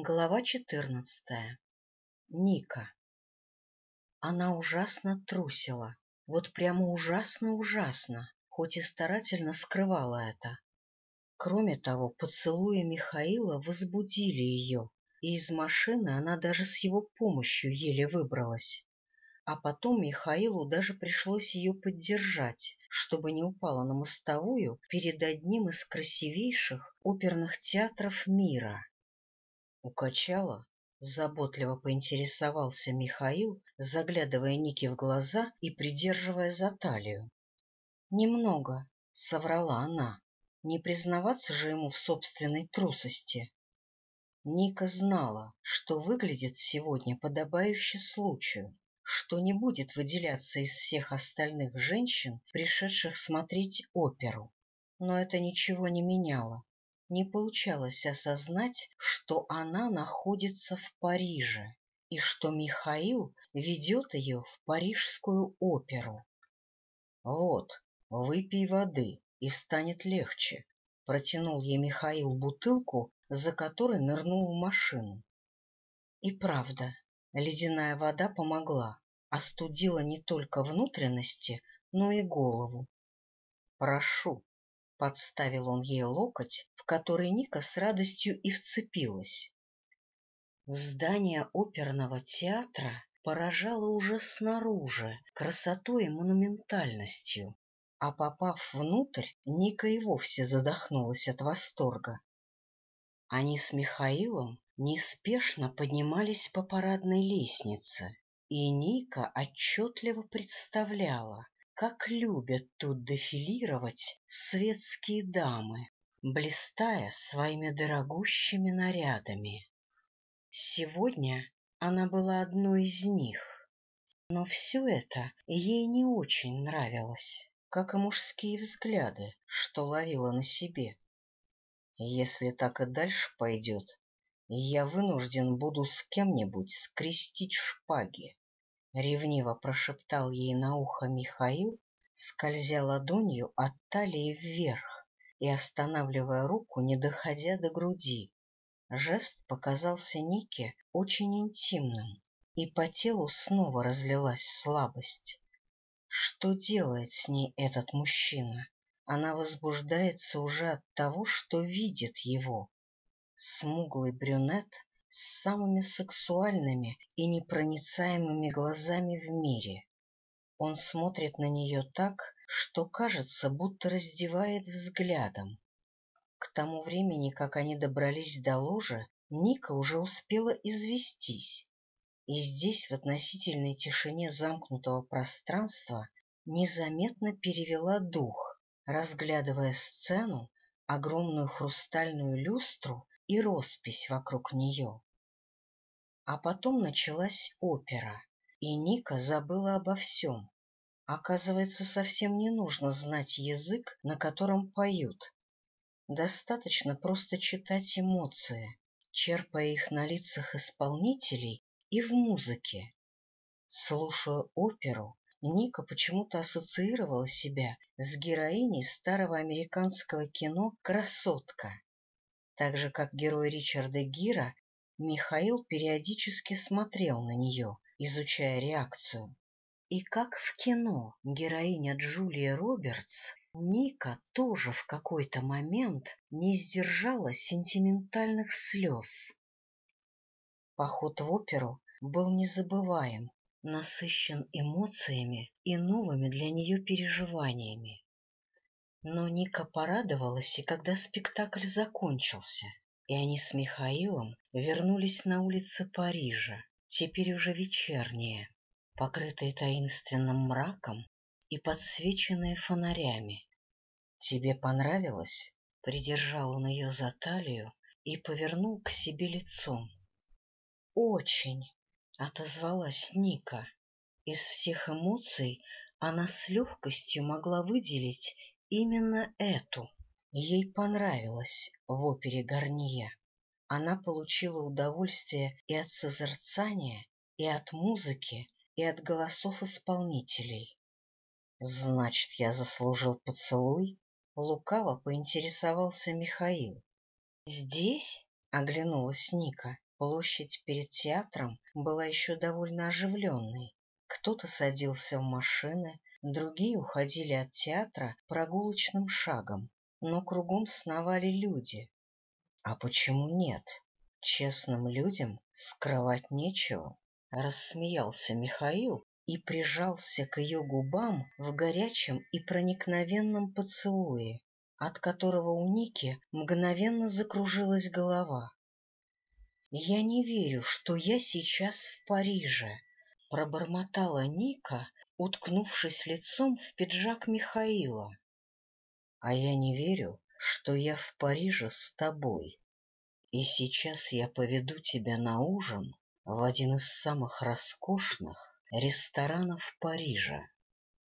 Глава четырнадцатая. Ника. Она ужасно трусила. Вот прямо ужасно-ужасно, хоть и старательно скрывала это. Кроме того, поцелуи Михаила возбудили ее, и из машины она даже с его помощью еле выбралась. А потом Михаилу даже пришлось ее поддержать, чтобы не упала на мостовую перед одним из красивейших оперных театров мира. Укачала? Заботливо поинтересовался Михаил, заглядывая Нике в глаза и придерживая за талию. — Немного, — соврала она. Не признаваться же ему в собственной трусости. Ника знала, что выглядит сегодня подобающе случаю, что не будет выделяться из всех остальных женщин, пришедших смотреть оперу. Но это ничего не меняло не получалось осознать, что она находится в Париже и что Михаил ведет ее в парижскую оперу. — Вот, выпей воды, и станет легче, — протянул ей Михаил бутылку, за которой нырнул в машину. И правда, ледяная вода помогла, остудила не только внутренности, но и голову. — Прошу, — подставил он ей локоть, который Ника с радостью и вцепилась. Здание оперного театра поражало уже снаружи, красотой и монументальностью. А попав внутрь, Ника и вовсе задохнулась от восторга. Они с Михаилом неспешно поднимались по парадной лестнице, и Ника отчетливо представляла, как любят тут дефилировать светские дамы блистая своими дорогущими нарядами. Сегодня она была одной из них, но все это ей не очень нравилось, как и мужские взгляды, что ловила на себе. Если так и дальше пойдет, я вынужден буду с кем-нибудь скрестить шпаги, — ревниво прошептал ей на ухо Михаил, скользя ладонью от талии вверх, и останавливая руку, не доходя до груди. Жест показался Нике очень интимным, и по телу снова разлилась слабость. Что делает с ней этот мужчина? Она возбуждается уже от того, что видит его. Смуглый брюнет с самыми сексуальными и непроницаемыми глазами в мире. Он смотрит на нее так, что, кажется, будто раздевает взглядом. К тому времени, как они добрались до ложа, Ника уже успела известись. И здесь, в относительной тишине замкнутого пространства, незаметно перевела дух, разглядывая сцену, огромную хрустальную люстру и роспись вокруг нее. А потом началась опера, и Ника забыла обо всем, Оказывается, совсем не нужно знать язык, на котором поют. Достаточно просто читать эмоции, черпая их на лицах исполнителей и в музыке. Слушая оперу, Ника почему-то ассоциировала себя с героиней старого американского кино «Красотка». Так же, как герой Ричарда Гира, Михаил периодически смотрел на нее, изучая реакцию. И как в кино героиня Джулия Робертс, Ника тоже в какой-то момент не сдержала сентиментальных слез. Поход в оперу был незабываем, насыщен эмоциями и новыми для нее переживаниями. Но Ника порадовалась и когда спектакль закончился, и они с Михаилом вернулись на улицы Парижа, теперь уже вечерние покрытые таинственным мраком и подсвеченные фонарями. — Тебе понравилось? — придержал он ее за талию и повернул к себе лицом. — Очень! — отозвалась Ника. Из всех эмоций она с легкостью могла выделить именно эту. Ей понравилось в опере Гарния. Она получила удовольствие и от созерцания, и от музыки, и от голосов исполнителей. Значит, я заслужил поцелуй? Лукаво поинтересовался Михаил. Здесь? Оглянулась Ника. Площадь перед театром была еще довольно оживленной. Кто-то садился в машины, другие уходили от театра прогулочным шагом, но кругом сновали люди. А почему нет? Честным людям скрывать нечего. — рассмеялся Михаил и прижался к ее губам в горячем и проникновенном поцелуе, от которого у Ники мгновенно закружилась голова. — Я не верю, что я сейчас в Париже, — пробормотала Ника, уткнувшись лицом в пиджак Михаила. — А я не верю, что я в Париже с тобой, и сейчас я поведу тебя на ужин в один из самых роскошных ресторанов Парижа.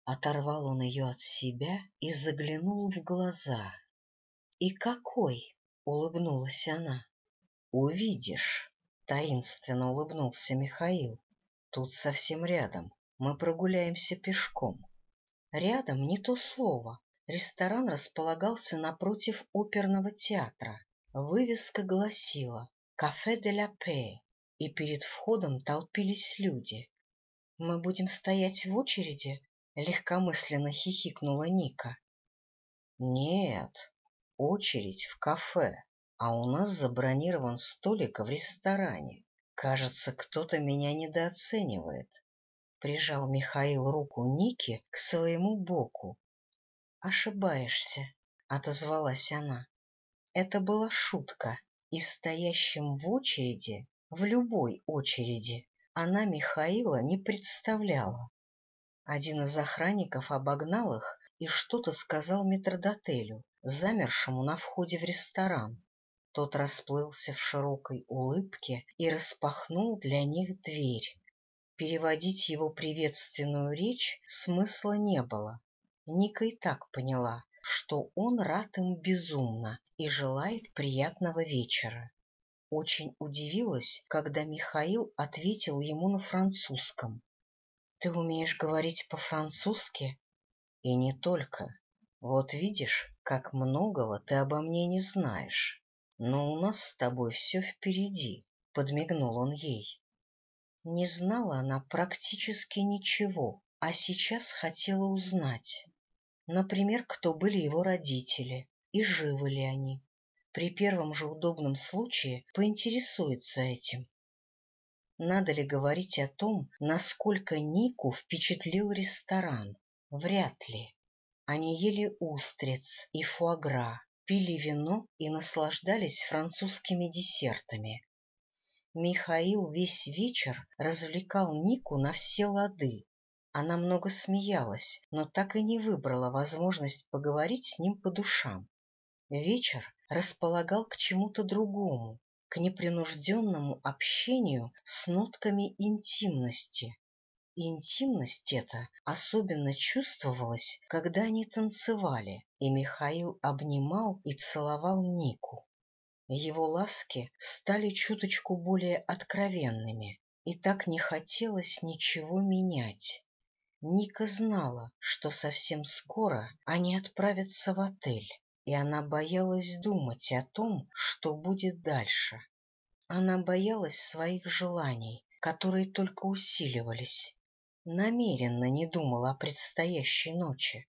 Оторвал он ее от себя и заглянул в глаза. — И какой? — улыбнулась она. — Увидишь, — таинственно улыбнулся Михаил. — Тут совсем рядом. Мы прогуляемся пешком. Рядом не то слово. Ресторан располагался напротив оперного театра. Вывеска гласила «Кафе де ля Пе» и перед входом толпились люди. — Мы будем стоять в очереди? — легкомысленно хихикнула Ника. — Нет, очередь в кафе, а у нас забронирован столик в ресторане. Кажется, кто-то меня недооценивает. Прижал Михаил руку Ники к своему боку. — Ошибаешься, — отозвалась она. Это была шутка, и стоящим в очереди в любой очереди она Михаила не представляла. Один из охранников обогнал их и что-то сказал метродотелю, замершему на входе в ресторан. Тот расплылся в широкой улыбке и распахнул для них дверь. Переводить его приветственную речь смысла не было. Ника и так поняла, что он рад им безумно и желает приятного вечера очень удивилась, когда Михаил ответил ему на французском. — Ты умеешь говорить по-французски? — И не только. Вот видишь, как многого ты обо мне не знаешь. Но у нас с тобой все впереди, — подмигнул он ей. Не знала она практически ничего, а сейчас хотела узнать. Например, кто были его родители и живы ли они, при первом же удобном случае поинтересуется этим. Надо ли говорить о том, насколько Нику впечатлил ресторан? Вряд ли. Они ели устриц и фуагра, пили вино и наслаждались французскими десертами. Михаил весь вечер развлекал Нику на все лады. Она много смеялась, но так и не выбрала возможность поговорить с ним по душам. Вечер располагал к чему-то другому, к непринужденному общению с нотками интимности. И интимность эта особенно чувствовалась, когда они танцевали, и Михаил обнимал и целовал Нику. Его ласки стали чуточку более откровенными, и так не хотелось ничего менять. Ника знала, что совсем скоро они отправятся в отель, и она боялась думать о том, что будет дальше. Она боялась своих желаний, которые только усиливались. Намеренно не думала о предстоящей ночи.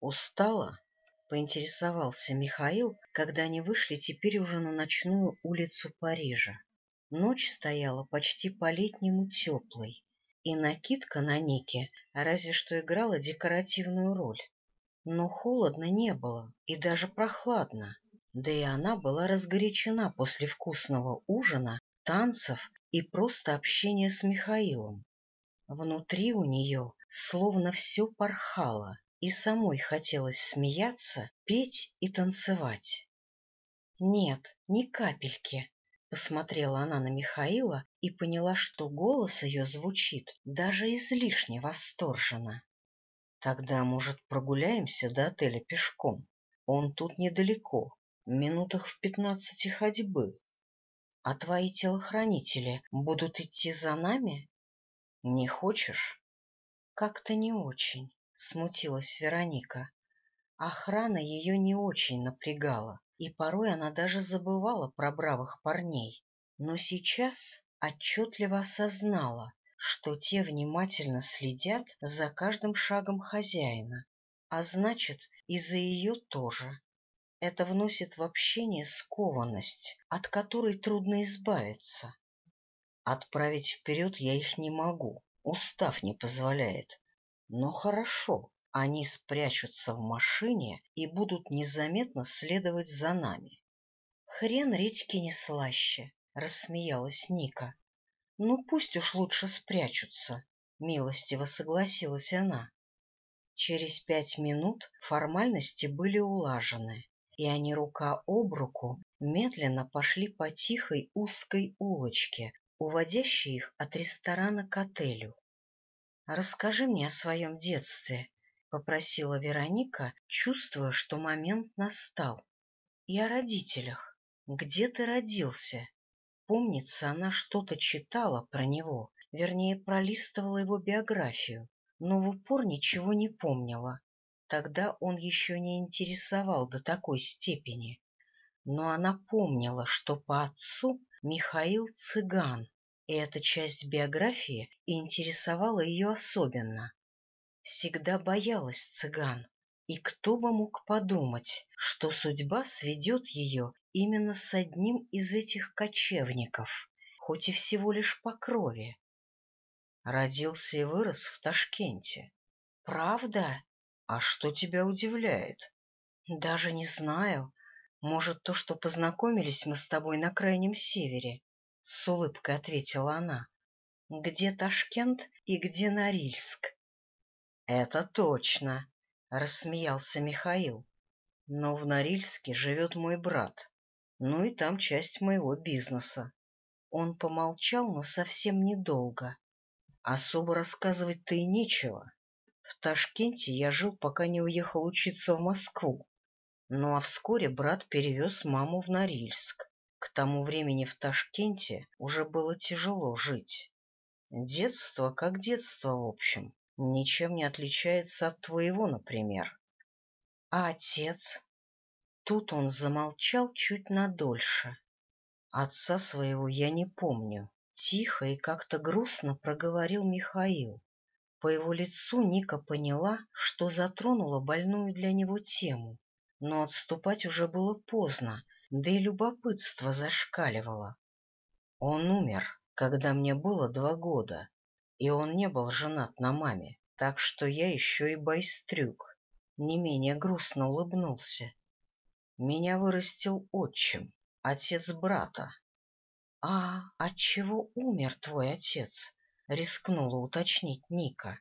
«Устала?» — поинтересовался Михаил, когда они вышли теперь уже на ночную улицу Парижа. Ночь стояла почти по-летнему теплой, и накидка на Нике разве что играла декоративную роль но холодно не было и даже прохладно, да и она была разгорячена после вкусного ужина, танцев и просто общения с Михаилом. Внутри у нее словно все порхало, и самой хотелось смеяться, петь и танцевать. «Нет, ни капельки», — посмотрела она на Михаила и поняла, что голос ее звучит даже излишне восторженно. Тогда, может, прогуляемся до отеля пешком? Он тут недалеко, минутах в пятнадцати ходьбы. А твои телохранители будут идти за нами? Не хочешь? Как-то не очень, смутилась Вероника. Охрана ее не очень напрягала, и порой она даже забывала про бравых парней. Но сейчас отчетливо осознала, что те внимательно следят за каждым шагом хозяина, а значит, и за ее тоже. Это вносит в общение скованность, от которой трудно избавиться. Отправить вперед я их не могу, устав не позволяет. Но хорошо, они спрячутся в машине и будут незаметно следовать за нами. — Хрен редьки не слаще, — рассмеялась Ника. Ну, пусть уж лучше спрячутся, — милостиво согласилась она. Через пять минут формальности были улажены, и они рука об руку медленно пошли по тихой узкой улочке, уводящей их от ресторана к отелю. — Расскажи мне о своем детстве, — попросила Вероника, чувствуя, что момент настал. — И о родителях. Где ты родился? Помнится, она что-то читала про него, вернее, пролистывала его биографию, но в упор ничего не помнила. Тогда он еще не интересовал до такой степени. Но она помнила, что по отцу Михаил Цыган, и эта часть биографии интересовала ее особенно. Всегда боялась цыган, и кто бы мог подумать, что судьба сведет ее именно с одним из этих кочевников, хоть и всего лишь по крови. Родился и вырос в Ташкенте. Правда? А что тебя удивляет? Даже не знаю. Может, то, что познакомились мы с тобой на Крайнем Севере? С улыбкой ответила она. Где Ташкент и где Норильск? Это точно рассмеялся Михаил. Но в Норильске живет мой брат, ну и там часть моего бизнеса. Он помолчал, но совсем недолго. Особо рассказывать-то и нечего. В Ташкенте я жил, пока не уехал учиться в Москву. Ну а вскоре брат перевез маму в Норильск. К тому времени в Ташкенте уже было тяжело жить. Детство как детство, в общем ничем не отличается от твоего, например. А отец? Тут он замолчал чуть надольше. Отца своего я не помню. Тихо и как-то грустно проговорил Михаил. По его лицу Ника поняла, что затронула больную для него тему, но отступать уже было поздно, да и любопытство зашкаливало. Он умер, когда мне было два года, и он не был женат на маме, так что я еще и байстрюк. Не менее грустно улыбнулся. Меня вырастил отчим, отец брата. — А от чего умер твой отец? — рискнула уточнить Ника.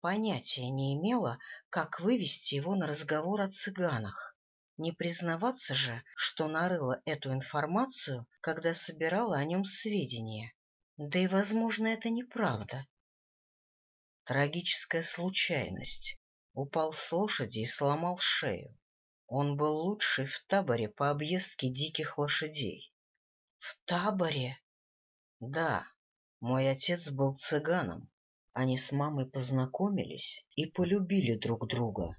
Понятия не имела, как вывести его на разговор о цыганах. Не признаваться же, что нарыла эту информацию, когда собирала о нем сведения. Да и, возможно, это неправда. Трагическая случайность. Упал с лошади и сломал шею. Он был лучший в таборе по объездке диких лошадей. — В таборе? — Да. Мой отец был цыганом. Они с мамой познакомились и полюбили друг друга,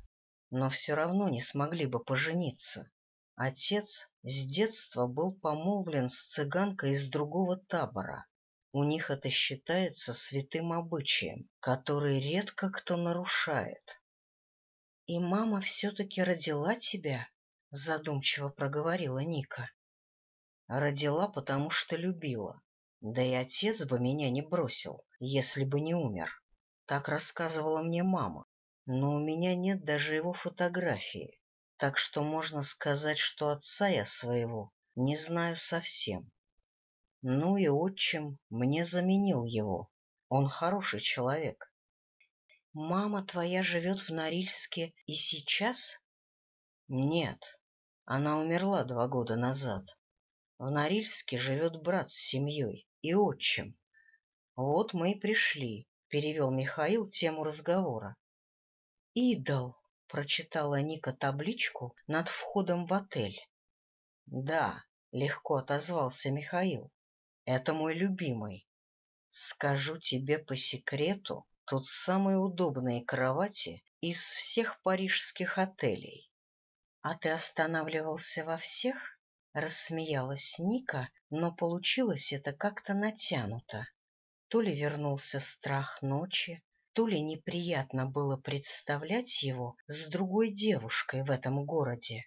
но все равно не смогли бы пожениться. Отец с детства был помолвлен с цыганкой из другого табора. У них это считается святым обычаем, который редко кто нарушает. — И мама все-таки родила тебя? — задумчиво проговорила Ника. — Родила, потому что любила. Да и отец бы меня не бросил, если бы не умер. Так рассказывала мне мама. Но у меня нет даже его фотографии. Так что можно сказать, что отца я своего не знаю совсем. Ну и отчим мне заменил его. Он хороший человек. — Мама твоя живет в Норильске и сейчас? — Нет, она умерла два года назад. В Норильске живет брат с семьей и отчим. — Вот мы и пришли, — перевел Михаил тему разговора. — Идол, — прочитала Ника табличку над входом в отель. — Да, — легко отозвался Михаил. Это мой любимый. Скажу тебе по секрету, тут самые удобные кровати из всех парижских отелей. А ты останавливался во всех? Рассмеялась Ника, но получилось это как-то натянуто. То ли вернулся страх ночи, то ли неприятно было представлять его с другой девушкой в этом городе.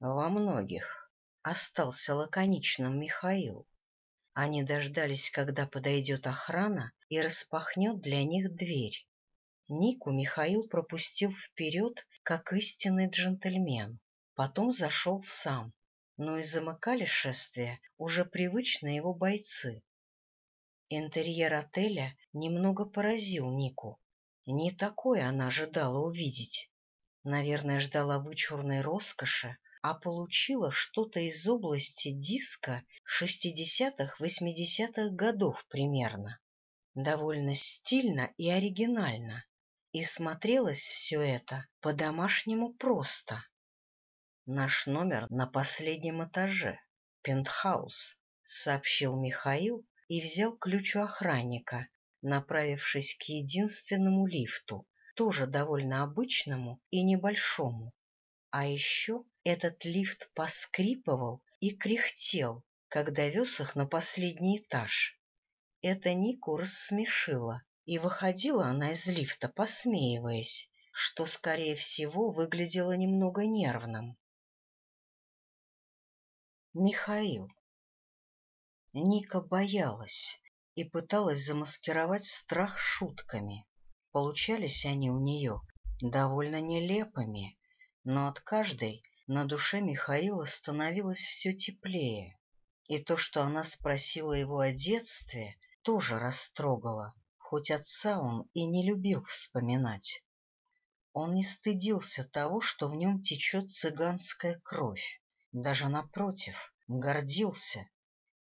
Во многих остался лаконичным Михаил. Они дождались, когда подойдет охрана и распахнет для них дверь. Нику Михаил пропустил вперед, как истинный джентльмен. Потом зашел сам, но и замыкали шествие уже привычные его бойцы. Интерьер отеля немного поразил Нику. Не такое она ожидала увидеть. Наверное, ждала вычурной роскоши, а получила что-то из области диска 60-80-х годов примерно. Довольно стильно и оригинально. И смотрелось все это по-домашнему просто. Наш номер на последнем этаже, пентхаус, сообщил Михаил и взял ключ у охранника, направившись к единственному лифту, тоже довольно обычному и небольшому. А еще этот лифт поскрипывал и кряхтел, когда вез их на последний этаж. Это Нику рассмешило, и выходила она из лифта, посмеиваясь, что, скорее всего, выглядело немного нервным. Михаил. Ника боялась и пыталась замаскировать страх шутками. Получались они у нее довольно нелепыми, но от каждой на душе Михаила становилось все теплее, и то, что она спросила его о детстве, тоже растрогало, хоть отца он и не любил вспоминать. Он не стыдился того, что в нем течет цыганская кровь, даже напротив, гордился,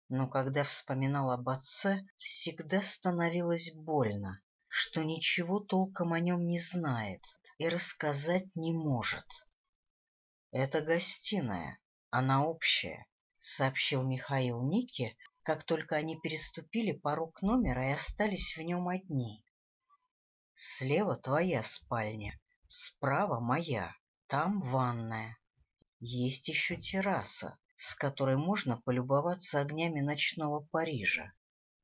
но когда вспоминал об отце, всегда становилось больно, что ничего толком о нем не знает и рассказать не может. Это гостиная, она общая, сообщил Михаил Нике, как только они переступили порог номера и остались в нем одни. Слева твоя спальня, справа моя, там ванная. Есть еще терраса, с которой можно полюбоваться огнями ночного Парижа.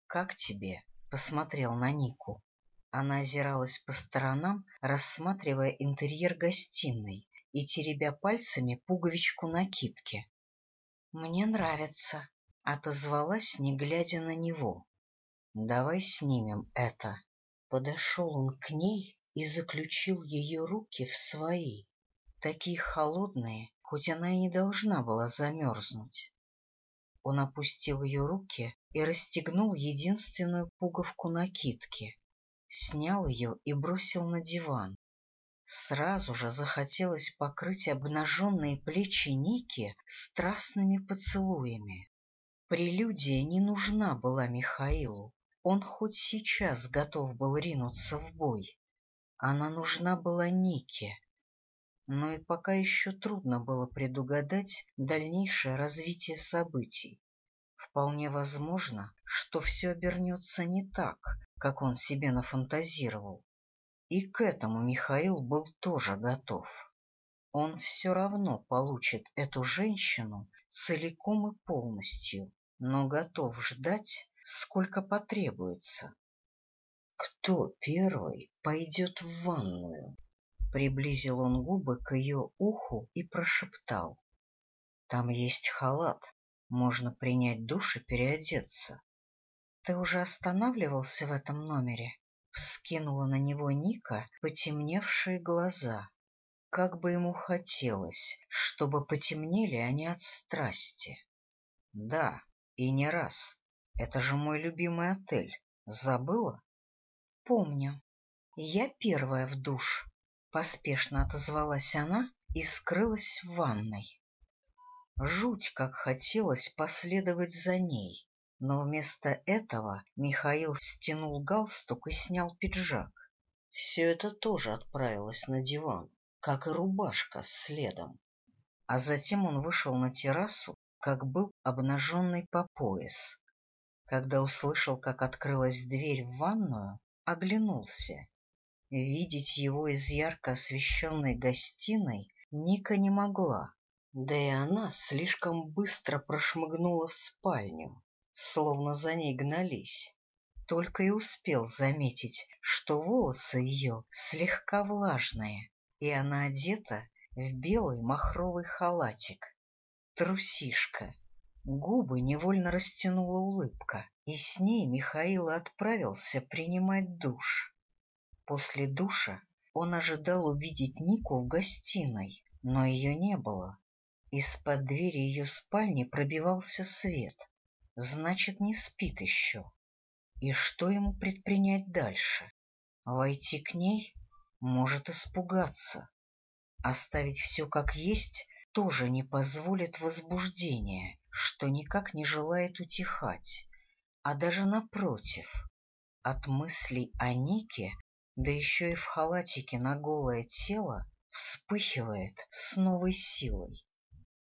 Как тебе? Посмотрел на Нику. Она озиралась по сторонам, рассматривая интерьер гостиной, и теребя пальцами пуговичку накидки. — Мне нравится, — отозвалась, не глядя на него. — Давай снимем это. Подошел он к ней и заключил ее руки в свои, такие холодные, хоть она и не должна была замерзнуть. Он опустил ее руки и расстегнул единственную пуговку накидки, снял ее и бросил на диван. Сразу же захотелось покрыть обнаженные плечи Ники страстными поцелуями. Прелюдия не нужна была Михаилу. Он хоть сейчас готов был ринуться в бой. Она нужна была Нике. Но и пока еще трудно было предугадать дальнейшее развитие событий. Вполне возможно, что все обернется не так, как он себе нафантазировал. И к этому Михаил был тоже готов. Он все равно получит эту женщину целиком и полностью, но готов ждать, сколько потребуется. «Кто первый пойдет в ванную?» Приблизил он губы к ее уху и прошептал. «Там есть халат, можно принять душ и переодеться. Ты уже останавливался в этом номере?» вскинула на него Ника потемневшие глаза. Как бы ему хотелось, чтобы потемнели они от страсти. Да, и не раз. Это же мой любимый отель. Забыла? Помню. Я первая в душ. Поспешно отозвалась она и скрылась в ванной. Жуть, как хотелось последовать за ней, но вместо этого Михаил стянул галстук и снял пиджак. Все это тоже отправилось на диван, как и рубашка следом. А затем он вышел на террасу, как был обнаженный по пояс. Когда услышал, как открылась дверь в ванную, оглянулся. Видеть его из ярко освещенной гостиной Ника не могла, да и она слишком быстро прошмыгнула в спальню словно за ней гнались. Только и успел заметить, что волосы ее слегка влажные, и она одета в белый махровый халатик. Трусишка. Губы невольно растянула улыбка, и с ней Михаил отправился принимать душ. После душа он ожидал увидеть Нику в гостиной, но ее не было. Из-под двери ее спальни пробивался свет, Значит, не спит еще. И что ему предпринять дальше? Войти к ней? Может испугаться. Оставить все как есть тоже не позволит возбуждение, что никак не желает утихать, а даже напротив. От мыслей о Нике, да еще и в халатике на голое тело, вспыхивает с новой силой.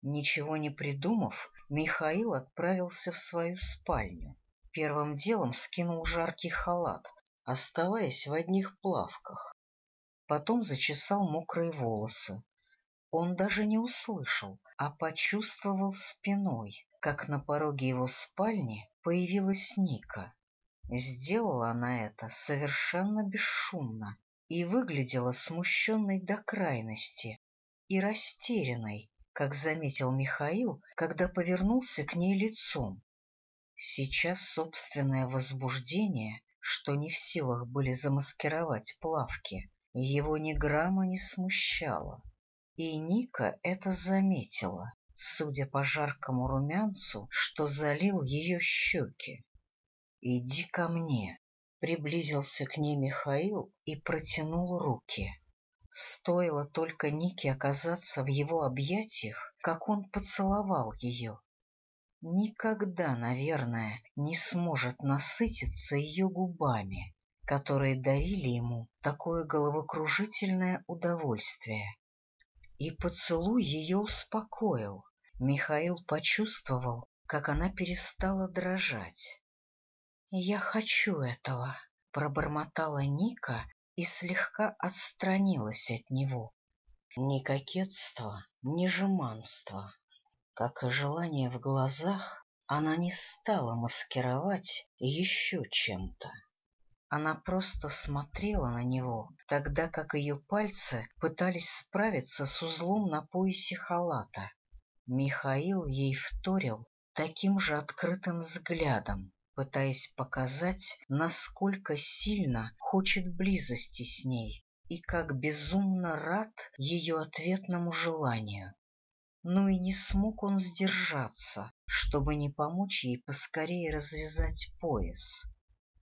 Ничего не придумав, Михаил отправился в свою спальню. Первым делом скинул жаркий халат, оставаясь в одних плавках. Потом зачесал мокрые волосы. Он даже не услышал, а почувствовал спиной, как на пороге его спальни появилась Ника. Сделала она это совершенно бесшумно и выглядела смущенной до крайности и растерянной, как заметил Михаил, когда повернулся к ней лицом. Сейчас собственное возбуждение, что не в силах были замаскировать плавки, его ни грамма не смущало. И Ника это заметила, судя по жаркому румянцу, что залил ее щеки. «Иди ко мне», — приблизился к ней Михаил и протянул руки. Стоило только Нике оказаться в его объятиях, как он поцеловал ее. Никогда, наверное, не сможет насытиться ее губами, которые дарили ему такое головокружительное удовольствие. И поцелуй ее успокоил. Михаил почувствовал, как она перестала дрожать. «Я хочу этого», — пробормотала Ника, и слегка отстранилась от него. Ни кокетство, ни жеманство. Как и желание в глазах, она не стала маскировать еще чем-то. Она просто смотрела на него, тогда как ее пальцы пытались справиться с узлом на поясе халата. Михаил ей вторил таким же открытым взглядом, пытаясь показать, насколько сильно хочет близости с ней и как безумно рад ее ответному желанию. Но и не смог он сдержаться, чтобы не помочь ей поскорее развязать пояс.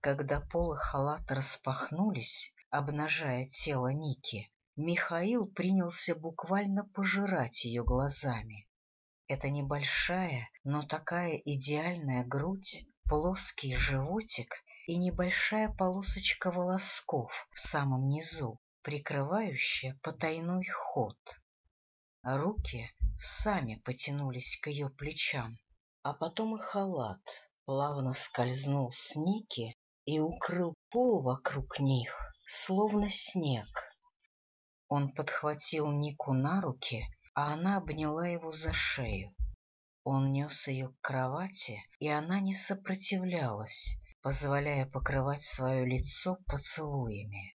Когда полы халат распахнулись, обнажая тело Ники, Михаил принялся буквально пожирать ее глазами. Эта небольшая, но такая идеальная грудь плоский животик и небольшая полосочка волосков в самом низу, прикрывающая потайной ход. Руки сами потянулись к ее плечам, а потом и халат плавно скользнул с Ники и укрыл пол вокруг них, словно снег. Он подхватил Нику на руки, а она обняла его за шею. Он нес ее к кровати, и она не сопротивлялась, позволяя покрывать свое лицо поцелуями.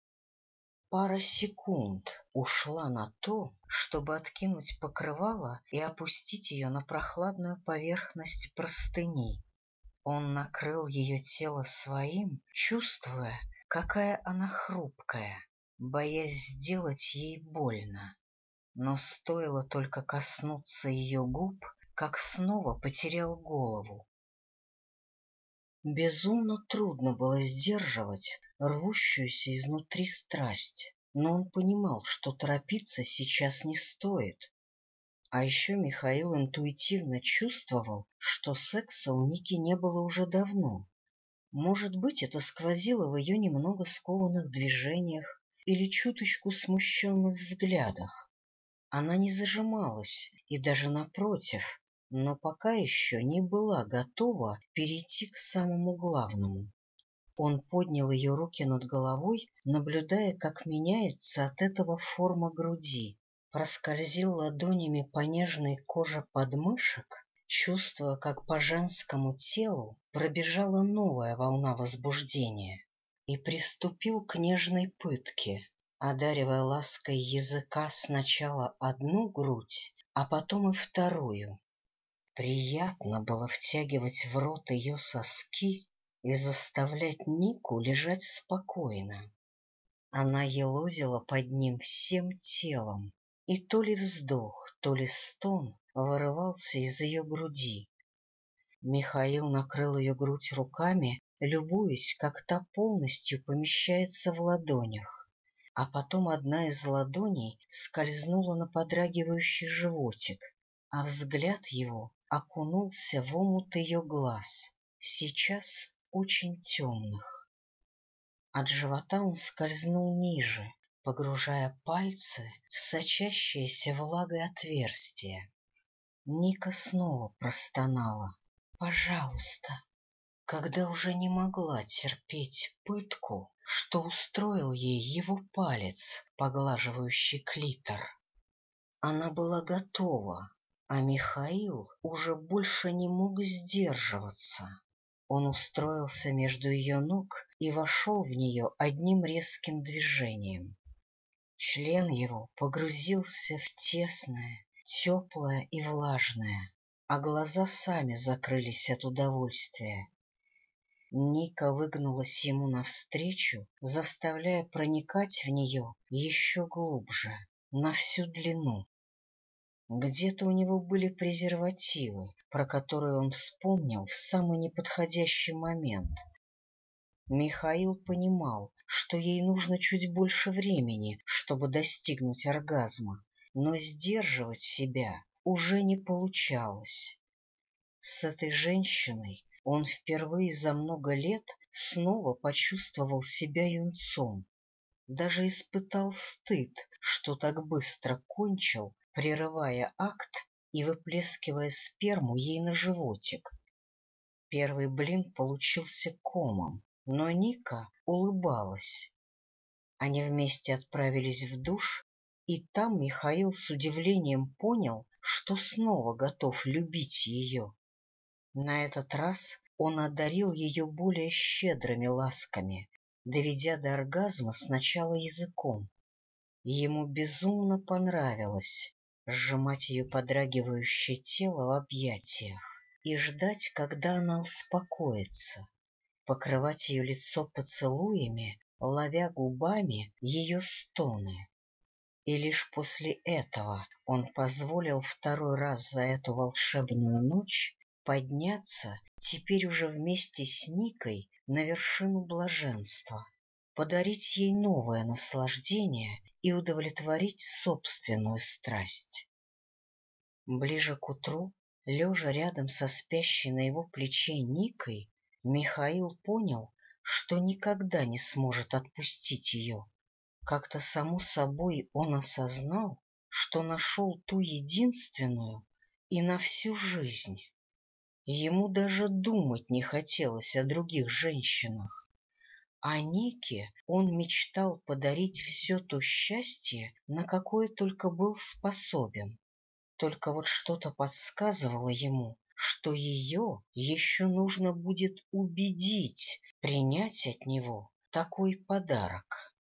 Пара секунд ушла на то, чтобы откинуть покрывало и опустить ее на прохладную поверхность простыни. Он накрыл ее тело своим, чувствуя, какая она хрупкая, боясь сделать ей больно. Но стоило только коснуться ее губ, как снова потерял голову. Безумно трудно было сдерживать рвущуюся изнутри страсть, но он понимал, что торопиться сейчас не стоит. А еще Михаил интуитивно чувствовал, что секса у Ники не было уже давно. Может быть, это сквозило в ее немного скованных движениях или чуточку смущенных взглядах. Она не зажималась и даже, напротив, но пока еще не была готова перейти к самому главному. Он поднял ее руки над головой, наблюдая, как меняется от этого форма груди, проскользил ладонями по нежной коже подмышек, чувствуя, как по женскому телу пробежала новая волна возбуждения, и приступил к нежной пытке, одаривая лаской языка сначала одну грудь, а потом и вторую. Приятно было втягивать в рот ее соски и заставлять Нику лежать спокойно. Она елозила под ним всем телом, и то ли вздох, то ли стон вырывался из ее груди. Михаил накрыл ее грудь руками, любуясь, как та полностью помещается в ладонях. А потом одна из ладоней скользнула на подрагивающий животик, а взгляд его окунулся в омут ее глаз, сейчас очень темных. От живота он скользнул ниже, погружая пальцы в сочащееся влагой отверстие. Ника снова простонала. «Пожалуйста!» Когда уже не могла терпеть пытку, что устроил ей его палец, поглаживающий клитор. Она была готова а Михаил уже больше не мог сдерживаться. Он устроился между ее ног и вошел в нее одним резким движением. Член его погрузился в тесное, теплое и влажное, а глаза сами закрылись от удовольствия. Ника выгнулась ему навстречу, заставляя проникать в нее еще глубже, на всю длину. Где-то у него были презервативы, про которые он вспомнил в самый неподходящий момент. Михаил понимал, что ей нужно чуть больше времени, чтобы достигнуть оргазма, но сдерживать себя уже не получалось. С этой женщиной он впервые за много лет снова почувствовал себя юнцом. Даже испытал стыд, что так быстро кончил прерывая акт и выплескивая сперму ей на животик. Первый блин получился комом, но Ника улыбалась. Они вместе отправились в душ, и там Михаил с удивлением понял, что снова готов любить ее. На этот раз он одарил ее более щедрыми ласками, доведя до оргазма сначала языком. Ему безумно понравилось, сжимать ее подрагивающее тело в объятиях и ждать, когда она успокоится, покрывать ее лицо поцелуями, ловя губами ее стоны. И лишь после этого он позволил второй раз за эту волшебную ночь подняться, теперь уже вместе с Никой, на вершину блаженства подарить ей новое наслаждение и удовлетворить собственную страсть. Ближе к утру, лежа рядом со спящей на его плече Никой, Михаил понял, что никогда не сможет отпустить ее. Как-то само собой он осознал, что нашел ту единственную и на всю жизнь. Ему даже думать не хотелось о других женщинах. А Нике он мечтал подарить все то счастье, на какое только был способен. Только вот что-то подсказывало ему, что ее еще нужно будет убедить принять от него такой подарок.